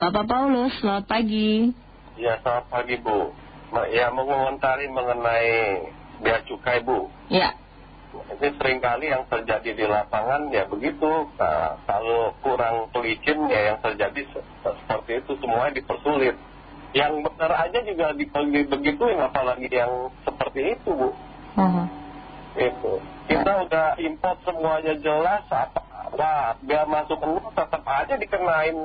Bapak Paulus, selamat pagi. Ya, selamat pagi Bu. Ya, mengomentari mengenai bea cukai Bu. Ya. Ini sering kali yang terjadi di lapangan ya begitu. Nah, kalau kurang pelicin ya yang terjadi seperti itu semuanya dipersulit. Yang benar aja juga begituin apalagi yang seperti itu Bu. Uh Itu. Kita udah import semuanya jelas apa. Wah, biar masuk ke tetap aja dikenain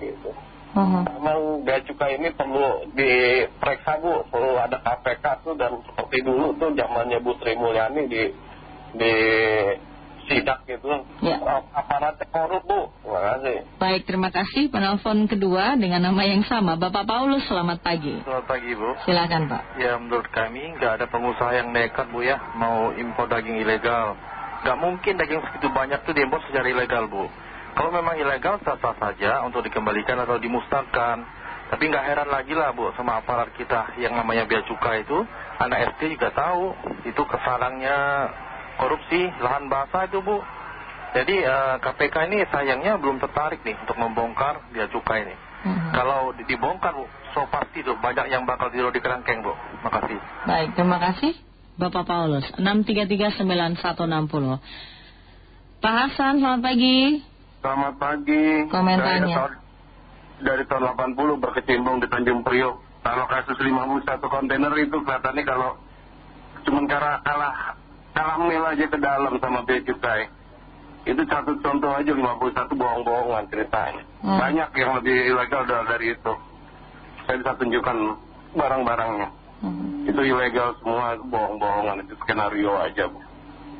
gitu. -huh. Memang bea cukai ini perlu diperiksa Bu, perlu ada KPK tuh dan seperti dulu tuh zamannya Bu Sri Mulyani di di sidak gitu, ya. aparatnya korup Bu. Terima kasih. Baik, terima kasih. Penelpon kedua dengan nama yang sama, Bapak Paulus, selamat pagi. Selamat pagi Bu. Silakan Pak. Ya menurut kami nggak ada pengusaha yang nekat Bu ya mau impor daging ilegal. Nggak mungkin daging segitu banyak tuh diimpor secara ilegal Bu. Kalau memang ilegal sah-sah saja untuk dikembalikan atau dimusnahkan. Tapi nggak heran lagi lah Bu sama aparat kita yang namanya bea cukai itu. Anak SD juga tahu itu kesarangnya korupsi lahan basah itu Bu. Jadi eh, KPK ini sayangnya belum tertarik nih untuk membongkar bea cukai ini. -huh. Kalau dibongkar Bu, so pasti tuh banyak yang bakal tidur di kerangkeng Bu. Makasih. Baik, terima kasih Bapak Paulus. 6339160. Pak Hasan, selamat pagi. Selamat pagi. Komentarnya. Saya tahun, dari tahun 80 berkecimpung di Tanjung Priok. Kalau kasus 51 kontainer itu kelihatannya kalau cuma karena kalah kalah mil aja ke dalam sama bea cukai. Itu satu contoh aja 51 bohong-bohongan ceritanya. Hmm. Banyak yang lebih ilegal dari itu. Saya bisa tunjukkan barang-barangnya. -huh. Itu ilegal semua, bohong-bohongan. Itu skenario aja, Bu.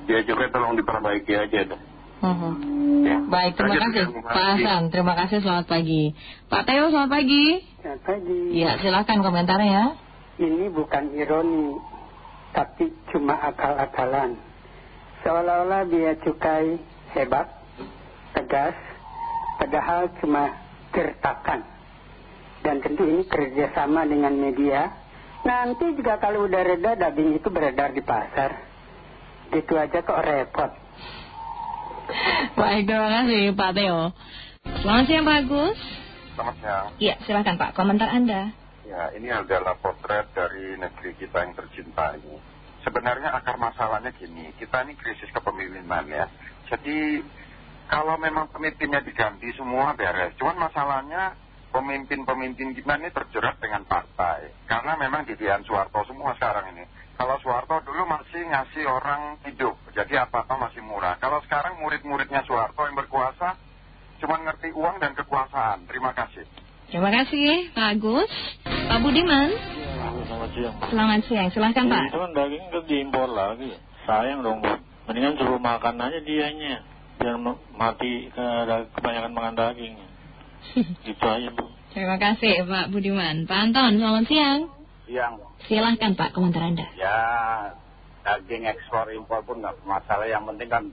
Bea cukai tolong diperbaiki aja deh. -huh. Ya. Baik, terima kasih terima Pak kasih. Hasan. Terima kasih, selamat pagi. Pak Teo, selamat pagi. Selamat pagi. Ya, silakan komentarnya. Ini bukan ironi, tapi cuma akal-akalan. Seolah-olah biaya cukai hebat, tegas, padahal cuma gertakan. Dan tentu ini kerjasama dengan media. Nanti juga kalau udah reda, daging itu beredar di pasar. Gitu aja kok repot. Baik, terima kasih Pak Teo. Selamat siang Pak Agus. Selamat siang. Iya, silakan Pak, komentar Anda. Ya, ini adalah potret dari negeri kita yang tercinta ini. Sebenarnya akar masalahnya gini, kita ini krisis kepemimpinan ya. Jadi, kalau memang pemimpinnya diganti semua beres. Cuman masalahnya pemimpin-pemimpin kita ini terjerat dengan partai. Karena memang didian Soeharto semua sekarang ini. Kalau Soeharto dulu masih ngasih orang hidup, jadi apa-apa masih murah. Kalau sekarang murid-muridnya Soeharto yang berkuasa, cuma ngerti uang dan kekuasaan. Terima kasih. Terima kasih Pak Agus. Pak Budiman, Selamat siang. selamat siang. Silakan Pak. Itu kan daging kan diimpor lagi. Sayang dong Bu. Mendingan suruh makan aja dianya. Biar ma- mati ke- kebanyakan makan daging. Gitu aja Bu. Terima kasih Pak Budiman. Pak Anton, selamat siang. Yang Silahkan Pak, komentar Anda. ya daging ekspor impor pun nggak masalah. Yang penting kan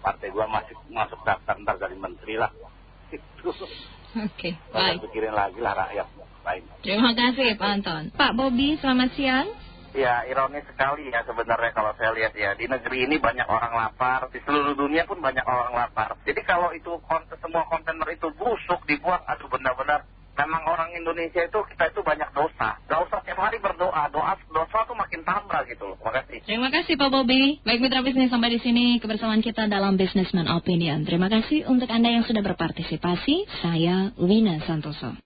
partai gua masih masuk daftar ntar dari menteri lah. Itu. Oke, Jangan baik. pikirin lagi lah rakyat. Lain. Terima kasih Pak Anton. Pak Bobi, selamat siang. Ya ironis sekali ya sebenarnya kalau saya lihat ya di negeri ini banyak orang lapar di seluruh dunia pun banyak orang lapar. Jadi kalau itu konten, semua kontainer itu busuk dibuang, aduh benar-benar memang orang Indonesia itu kita itu banyak dosa. Gak usah tiap hari berdoa, doa dosa tuh makin tambah gitu loh. Makasih. Terima kasih Pak Bobi. Baik mitra bisnis sampai di sini kebersamaan kita dalam Businessman Opinion. Terima kasih untuk Anda yang sudah berpartisipasi. Saya Wina Santoso.